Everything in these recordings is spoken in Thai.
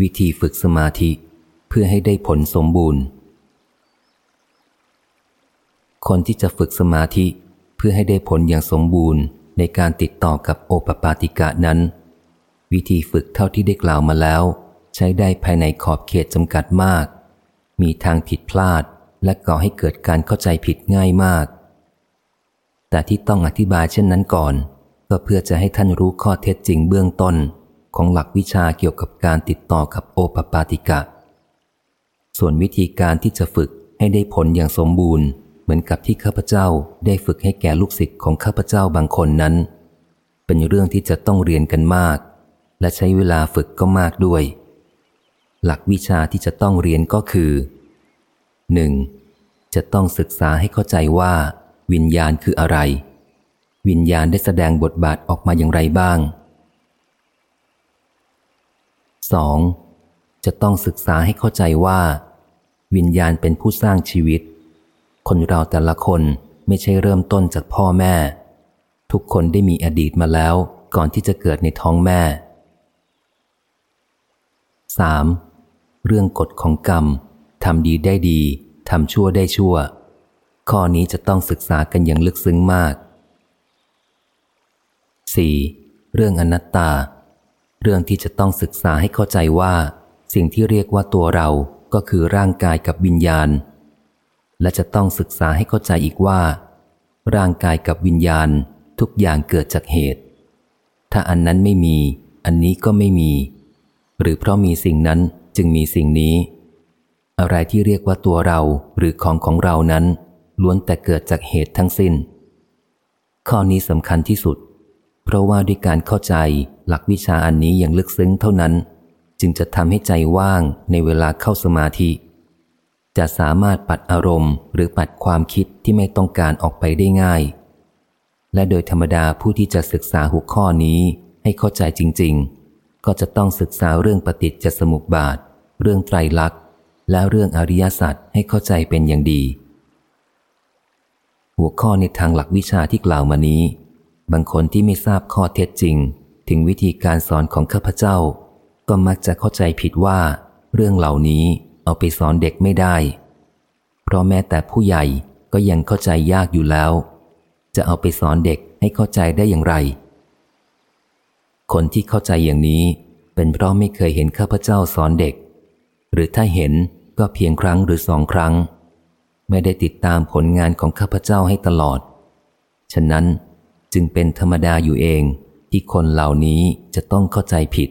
วิธีฝึกสมาธิเพื่อให้ได้ผลสมบูรณ์ คนที่จะฝึกสมาธิเพื่อให้ได้ผลอย่างสมบูรณ์ในการติดต่อกับโอปปาติกะนั้น วิธีฝึกเท่าที่ได้กล่าวมาแล้ว ใช้ได้ภายในขอบเขตจำกัดมาก มีทางผิดพลาดและก่อให้เกิดการเข้าใจผิดง่ายมาก แต่ที่ต้องอธิบายเช่นนั้นก่อน ก็เพื่อจะให้ท่านรู้ข้อเท็จจริงเบื้องต้น ของหลักวิชาเกี่ยวกับการติดต่อกับโอปปาติกะ ส่วนวิธีการที่จะฝึกให้ได้ผลอย่างสมบูรณ์ เหมือนกับที่ข้าพเจ้าได้ฝึกให้แก่ลูกศิษย์ของข้าพเจ้าบางคนนั้น เป็นเรื่องที่จะต้องเรียนกันมาก และใช้เวลาฝึกก็มากด้วย หลักวิชาที่จะต้องเรียนก็คือ 1. จะต้องศึกษาให้เข้าใจว่า วิญญาณคืออะไร วิญญาณได้แสดงบทบาทออกมาอย่างไรบ้าง 2. จะต้องศึกษาให้เข้าใจว่า วิญญาณเป็นผู้สร้างชีวิต คนเราแต่ละคนไม่ใช่เริ่มต้นจากพ่อแม่ ทุกคนได้มีอดีตมาแล้วก่อนที่จะเกิดในท้องแม่ 3. เรื่องกฎของกรรมทำดีได้ดีทำชั่วได้ชั่ว ข้อนี้จะต้องศึกษากันอย่างลึกซึ้งมาก 4. เรื่องอนัตตา เรื่องที่จะต้องศึกษาให้เข้าใจว่า สิ่งที่เรียกว่าตัวเราก็คือร่างกายกับวิญญาณ และจะต้องศึกษาให้เข้าใจอีกว่า ร่างกายกับวิญญาณทุกอย่างเกิดจากเหตุ ถ้าอันนั้นไม่มี อันนี้ก็ไม่มี หรือเพราะมีสิ่งนั้นจึงมีสิ่งนี้ อะไรที่เรียกว่าตัวเราหรือของของเรานั้น ล้วนแต่เกิดจากเหตุทั้งสิน้น ข้อนี้สำคัญที่สุด เพราะว่าด้วยการเข้าใจหลักวิชาอันนี้อย่างลึกซึ้งเท่านั้น จึงจะทำให้ใจว่างในเวลาเข้าสมาธิ จะสามารถปัดอารมณ์ หรือปัดความคิดที่ไม่ต้องการออกไปได้ง่าย และโดยธรรมดาผู้ที่จะศึกษาหัวข้อนี้ให้เข้าใจจริง ๆ ก็จะต้องศึกษาเรื่องปฏิจจสมุปบาท เรื่องไตรลักษณ์ และเรื่องอริยสัจให้เข้าใจเป็นอย่างดี หัวข้อในทางหลักวิชาที่กล่าวมานี้ บางคนที่ไม่ทราบข้อเท็จจริง ถึงวิธีการสอนของข้าพเจ้า ก็มักจะเข้าใจผิดว่า เรื่องเหล่านี้เอาไปสอนเด็กไม่ได้ เพราะแม้แต่ผู้ใหญ่ก็ยังเข้าใจยากอยู่แล้ว จะเอาไปสอนเด็กให้เข้าใจได้อย่างไร คนที่เข้าใจอย่างนี้ เป็นเพราะไม่เคยเห็นข้าพเจ้าสอนเด็ก หรือถ้าเห็นก็เพียงครั้งหรือสองครั้ง ไม่ได้ติดตามผลงานของข้าพเจ้าให้ตลอด ฉะนั้น จึงเป็นธรรมดาอยู่เองที่คนเหล่านี้จะต้องเข้าใจผิด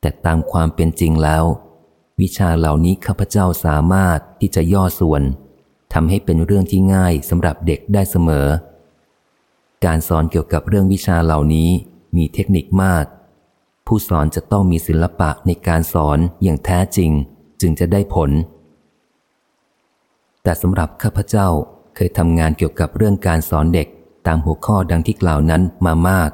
แต่ตามความเป็นจริงแล้ว วิชาเหล่านี้ข้าพเจ้าสามารถที่จะย่อส่วนทำให้เป็นเรื่องที่ง่ายสำหรับเด็กได้เสมอ การสอนเกี่ยวกับเรื่องวิชาเหล่านี้มีเทคนิคมาก ผู้สอนจะต้องมีศิลปะในการสอนอย่างแท้จริงจึงจะได้ผล แต่สำหรับข้าพเจ้าเคยทำงานเกี่ยวกับเรื่องการสอนเด็ก ตามหัวข้อดังที่กล่าวนั้นมามาก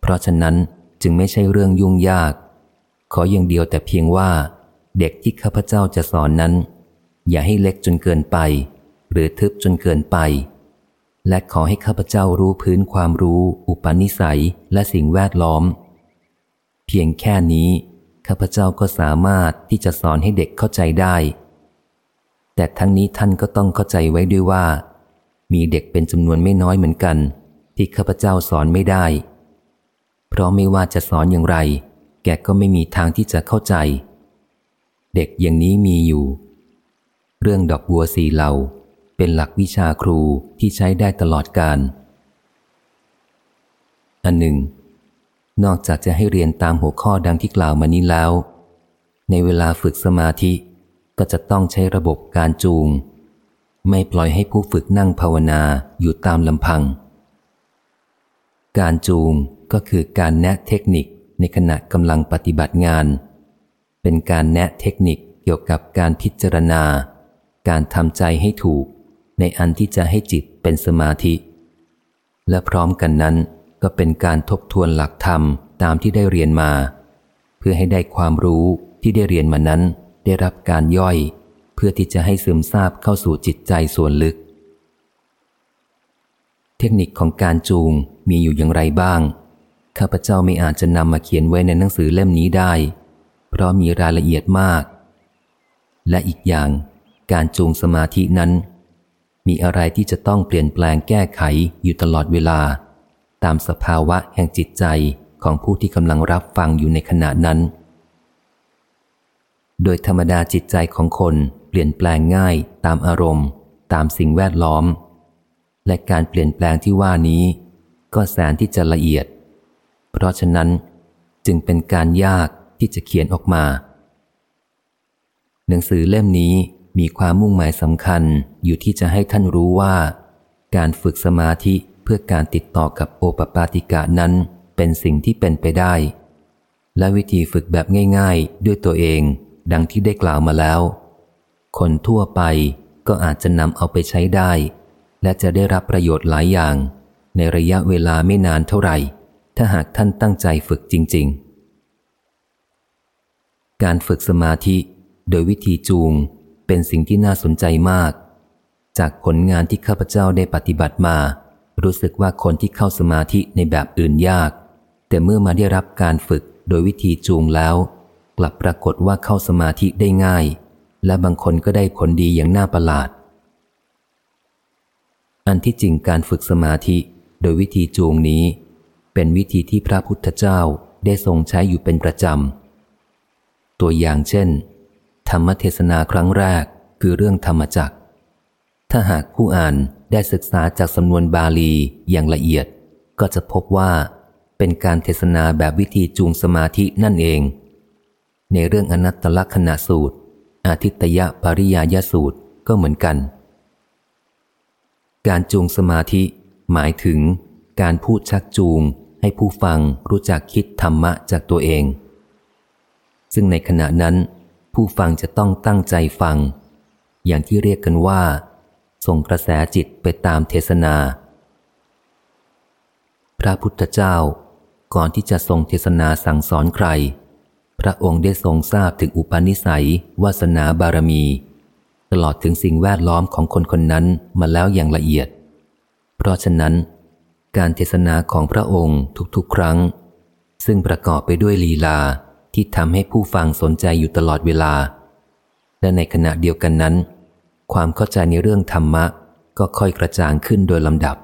เพราะฉะนั้นจึงไม่ใช่เรื่องยุ่งยาก ขออย่างเดียวแต่เพียงว่า เด็กที่ข้าพเจ้าจะสอนนั้น อย่าให้เล็กจนเกินไป หรือทึบจนเกินไป และขอให้ข้าพเจ้ารู้พื้นความรู้ อุปนิสัยและสิ่งแวดล้อม เพียงแค่นี้ข้าพเจ้าก็สามารถที่จะสอนให้เด็กเข้าใจได้ แต่ทั้งนี้ท่านก็ต้องเข้าใจไว้ด้วยว่า มีเด็กเป็นจำนวนไม่น้อยเหมือนกัน ที่ข้าพเจ้าสอนไม่ได้ เพราะไม่ว่าจะสอนอย่างไร แกก็ไม่มีทางที่จะเข้าใจ เด็กอย่างนี้มีอยู่ เรื่องดอกบัวสีเหลาเป็นหลักวิชาครูที่ใช้ได้ตลอดการ อันหนึ่ง นอกจากจะให้เรียนตามหัวข้อดังที่กล่าวมานี้แล้ว ในเวลาฝึกสมาธิก็จะต้องใช้ระบบการจูง ไม่ปล่อยให้ผู้ฝึกนั่งภาวนาอยู่ตามลำพัง การจูงก็คือการแนะเทคนิคในขณะกำลังปฏิบัติงาน เป็นการแนะเทคนิคเกี่ยวกับการพิจารณา การทำใจให้ถูก ในอันที่จะให้จิตเป็นสมาธิ และพร้อมกันนั้นก็เป็นการทบทวนหลักธรรมตามที่ได้เรียนมา เพื่อให้ได้ความรู้ที่ได้เรียนมานั้น ได้รับการย่อย เพื่อที่จะให้ซึมซาบเข้าสู่จิตใจส่วนลึก เทคนิคของการจูงมีอยู่อย่างไรบ้าง ข้าพเจ้าไม่อาจจะนำมาเขียนไว้ในหนังสือเล่มนี้ได้ เพราะมีรายละเอียดมาก และอีกอย่างการจูงสมาธินั้น มีอะไรที่จะต้องเปลี่ยนแปลงแก้ไขอยู่ตลอดเวลา ตามสภาวะแห่งจิตใจของผู้ที่กำลังรับฟังอยู่ในขณะนั้น โดยธรรมดาจิตใจของคน เปลี่ยนแปลงง่ายตามอารมณ์ ตามสิ่งแวดล้อม และการเปลี่ยนแปลงที่ว่านี้ ก็แสนที่จะละเอียด เพราะฉะนั้นจึงเป็นการยากที่จะเขียนออกมา หนังสือเล่มนี้มีความมุ่งหมายสำคัญอยู่ที่จะให้ท่านรู้ว่า การฝึกสมาธิเพื่อการติดต่อกับโอปปาติกะนั้นเป็นสิ่งที่เป็นไปได้ และวิธีฝึกแบบง่าย ๆ ด้วยตัวเอง ดังที่ได้กล่าวมาแล้ว คนทั่วไปก็อาจจะนำเอาไปใช้ได้ และจะได้รับประโยชน์หลายอย่าง ในระยะเวลาไม่นานเท่าไหร่ ถ้าหากท่านตั้งใจฝึกจริง ๆ การฝึกสมาธิ โดยวิธีจูงเป็นสิ่งที่น่าสนใจมาก จากผลงานที่ข้าพเจ้าได้ปฏิบัติมา รู้สึกว่าคนที่เข้าสมาธิในแบบอื่นยาก แต่เมื่อมาได้รับการฝึกโดยวิธีจูงแล้ว กลับปรากฏว่าเข้าสมาธิได้ง่าย และบางคนก็ได้ผลดีอย่างน่าประหลาด อันที่จริงการฝึกสมาธิโดยวิธีจูงนี้ เป็นวิธีที่พระพุทธเจ้าได้ทรงใช้อยู่เป็นประจำ ตัวอย่างเช่น ธรรมเทศนาครั้งแรกคือเรื่องธรรมจักถ้าหากผู้อ่านได้ศึกษาจากสำนวนบาลีอย่างละเอียด ก็จะพบว่าเป็นการเทศนาแบบวิธีจูงสมาธินั่นเอง ในเรื่องอนัตตลักษณะสูตร อาทิตยปริยายสูตรก็เหมือนกัน การจูงสมาธิ หมายถึง การพูดชักจูงให้ผู้ฟังรู้จักคิดธรรมะจากตัวเอง ซึ่งในขณะนั้น ผู้ฟังจะต้องตั้งใจฟัง อย่างที่เรียกกันว่า ส่งกระแสจิตไปตามเทศนา พระพุทธเจ้าก่อนที่จะทรงเทศนาสั่งสอนใคร พระองค์ได้ทรงทราบถึงอุปนิสัย วาสนาบารมี ตลอดถึงสิ่งแวดล้อมของคนคนนั้นมาแล้วอย่างละเอียด เพราะฉะนั้น การเทศนาของพระองค์ทุกๆ ครั้ง ซึ่งประกอบไปด้วยลีลาที่ทำให้ผู้ฟังสนใจอยู่ตลอดเวลา และในขณะเดียวกันนั้น ความเข้าใจในเรื่องธรรมะก็ค่อยกระจ่างขึ้นโดยลำดับ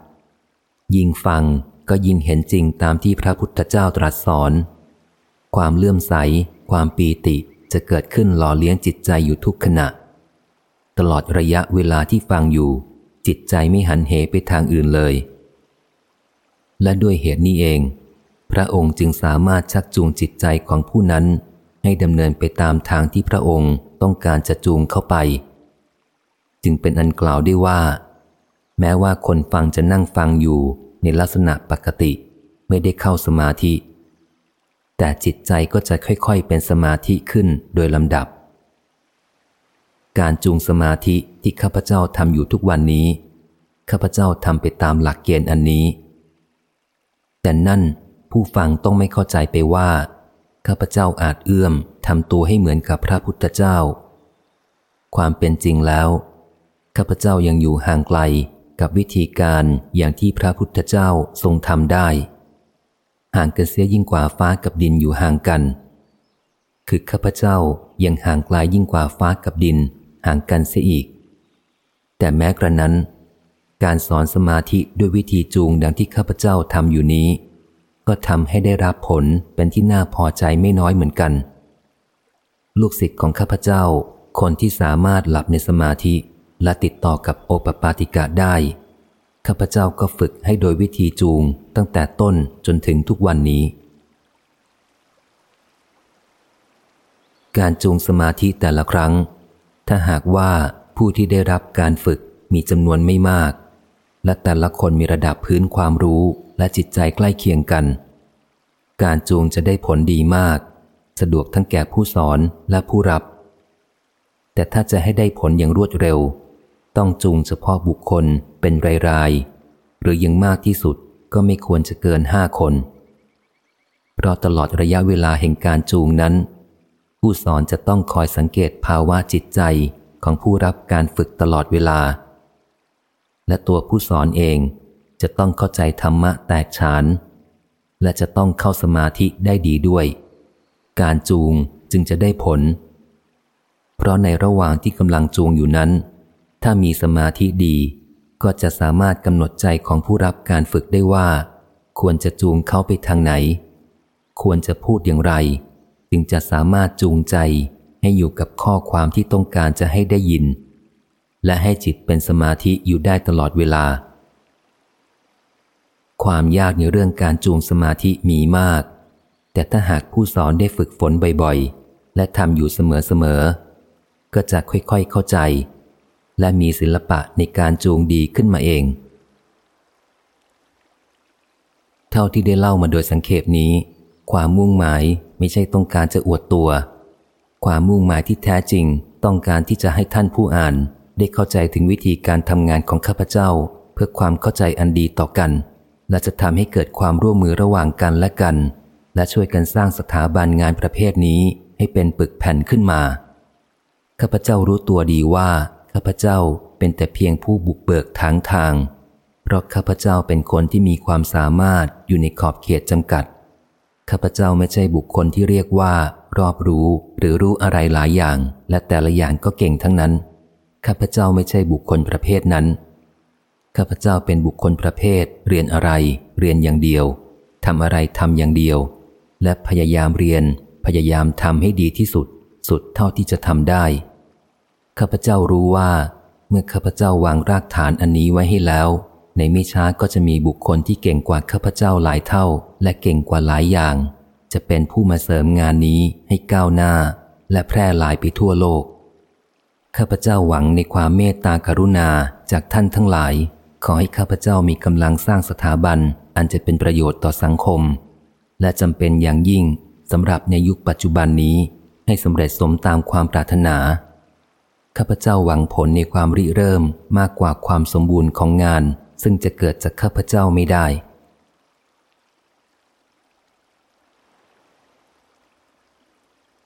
ยิ่งฟังก็ยิ่งเห็นจริงตามที่พระพุทธเจ้าตรัสสอน ความเลื่อมใส ความปีติจะเกิดขึ้นหล่อเลี้ยงจิตใจอยู่ทุกขณะ ตลอดระยะเวลาที่ฟังอยู่ จิตใจไม่หันเหไปทางอื่นเลย และด้วยเหตุนี้เอง พระองค์จึงสามารถชักจูงจิตใจของผู้นั้นให้ดำเนินไปตามทางที่พระองค์ต้องการจะจูงเข้าไป จึงเป็นอันกล่าวได้ว่า แม้ว่าคนฟังจะนั่งฟังอยู่ในลักษณะปกติ ไม่ได้เข้าสมาธิ แต่จิตใจก็จะค่อยๆ เป็นสมาธิขึ้นโดยลำดับ การจูงสมาธิที่ข้าพเจ้าทำอยู่ทุกวันนี้ ข้าพเจ้าทำไปตามหลักเกณฑ์อันนี้ แต่นั่นผู้ฟังต้องไม่เข้าใจไปว่า ข้าพเจ้าอาจเอื้อมทำตัวให้เหมือนกับพระพุทธเจ้า ความเป็นจริงแล้ว ข้าพเจ้ายังอยู่ห่างไกลกับวิธีการอย่างที่พระพุทธเจ้าทรงทำได้ ห่างกันเสียยิ่งกว่าฟ้ากับดินอยู่ห่างกัน คือข้าพเจ้ายังห่างไกลยยิ่งกว่าฟ้ากับดิน ห่างกันเสียอีก แต่แม้กระนั้น การสอนสมาธิด้วยวิธีจูงดังที่ข้าพเจ้าทำอยู่นี้ ก็ทำให้ได้รับผลเป็นที่น่าพอใจไม่น้อยเหมือนกัน ลูกศิษย์ของข้าพเจ้า คนที่สามารถหลับในสมาธิและติดต่อกับโอปปาติกะได้ ข้าพเจ้าก็ฝึกให้โดยวิธีจูงตั้งแต่ต้นจนถึงทุกวันนี้ การจูงสมาธิแต่ละครั้ง ถ้าหากว่าผู้ที่ได้รับการฝึกมีจำนวนไม่มาก และแต่ละคนมีระดับพื้นความรู้และจิตใจใกล้เคียงกัน การจูงจะได้ผลดีมาก สะดวกทั้งแก่ผู้สอนและผู้รับ แต่ถ้าจะให้ได้ผลอย่างรวดเร็ว ต้องจูงเฉพาะบุคคล เป็นรายๆ หรือยังมากที่สุดก็ไม่ควรจะเกินห้าคน เพราะตลอดระยะเวลาแห่งการจูงนั้น ผู้สอนจะต้องคอยสังเกตภาวะจิตใจของผู้รับการฝึกตลอดเวลา และตัวผู้สอนเองจะต้องเข้าใจธรรมะแตกฉาน และจะต้องเข้าสมาธิได้ดีด้วย การจูงจึงจะได้ผล เพราะในระหว่างที่กำลังจูงอยู่นั้น ถ้ามีสมาธิดี ก็จะสามารถกำหนดใจของผู้รับการฝึกได้ว่า ควรจะจูงเขาไปทางไหน ควรจะพูดอย่างไร จึงจะสามารถจูงใจให้อยู่กับข้อความที่ต้องการจะให้ได้ยิน และให้จิตเป็นสมาธิอยู่ได้ตลอดเวลา ความยากในเรื่องการจูงสมาธิมีมาก แต่ถ้าหากผู้สอนได้ฝึกฝนบ่อยๆ และทำอยู่เสมอๆ ก็จะค่อยๆเข้าใจ และมีศิลปะในการจูงดีขึ้นมาเอง เท่าที่ได้เล่ามาโดยสังเขปนี้ ความมุ่งหมายไม่ใช่ต้องการจะอวดตัว ความมุ่งหมายที่แท้จริงต้องการที่จะให้ท่านผู้อ่าน ได้เข้าใจถึงวิธีการทำงานของข้าพเจ้า เพื่อความเข้าใจอันดีต่อกัน และจะทำให้เกิดความร่วมมือระหว่างกันและกัน และช่วยกันสร้างสถาบันงานประเภทนี้ให้เป็นปึกแผ่นขึ้นมาข้าพเจ้ารู้ตัวดีว่า ข้าพเจ้าเป็นแต่เพียงผู้บุกเบิกทางทาง เพราะข้าพเจ้าเป็นคนที่มีความสามารถอยู่ในขอบเขตจำกัด ข้าพเจ้าไม่ใช่บุคคลที่เรียกว่า รอบรู้หรือรู้อะไรหลายอย่าง และแต่ละอย่างก็เก่งทั้งนั้น ข้าพเจ้าไม่ใช่บุคคลประเภทนั้น ข้าพเจ้าเป็นบุคคลประเภท เรียนอะไร เรียนอย่างเดียวทำอะไรทำอย่างเดียว และพยายามเรียน พยายามทำให้ดีที่สุด สุดเท่าที่จะทำได้ ข้าพเจ้ารู้ว่า เมื่อข้าพเจ้าวางรากฐานอันนี้ไว้ให้แล้ว ในไม่ช้าก็จะมีบุคคลที่เก่งกว่าข้าพเจ้าหลายเท่า และเก่งกว่าหลายอย่าง จะเป็นผู้มาเสริมงานนี้ให้ก้าวหน้า และแพร่หลายไปทั่วโลกข้าพเจ้าหวังในความเมตตากรุณาจากท่านทั้งหลาย ขอให้ข้าพเจ้ามีกำลังสร้างสถาบันอันจะเป็นประโยชน์ต่อสังคม และจำเป็นอย่างยิ่งสำหรับในยุคปัจจุบันนี้ให้สำเร็จสมตามความปรารถนา ข้าพเจ้าหวังผลในความริเริ่มมากกว่าความสมบูรณ์ของงาน ซึ่งจะเกิดจากข้าพเจ้าไม่ได้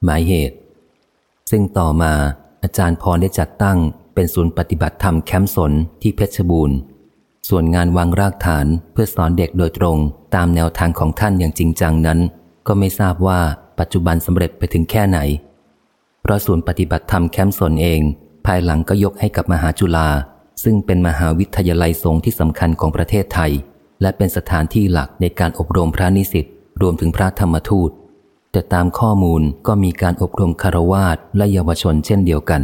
หมายเหตุ ซึ่งต่อมาอาจารย์พรได้จัดตั้งเป็นศูนย์ปฏิบัติธรรมแคมป์สนที่เพชรบูรณ์ ส่วนงานวางรากฐานเพื่อสอนเด็กโดยตรงตามแนวทางของท่านอย่างจริงจังนั้น ก็ไม่ทราบว่าปัจจุบันสำเร็จไปถึงแค่ไหน ราะศูนย์ปฏิบัติธรรมแคมป์สนเอง ภายหลังก็ยกให้กับมหาจุฬาซึ่งเป็นมหาวิทยาลัยสงฆ์ที่สำคัญของประเทศไทย และเป็นสถานที่หลักในการอบรมพระนิสิตรวมถึงพระธรรมทูต แต่ตามข้อมูลก็มีการอบรมคารวาสและเยาวชนเช่นเดียวกัน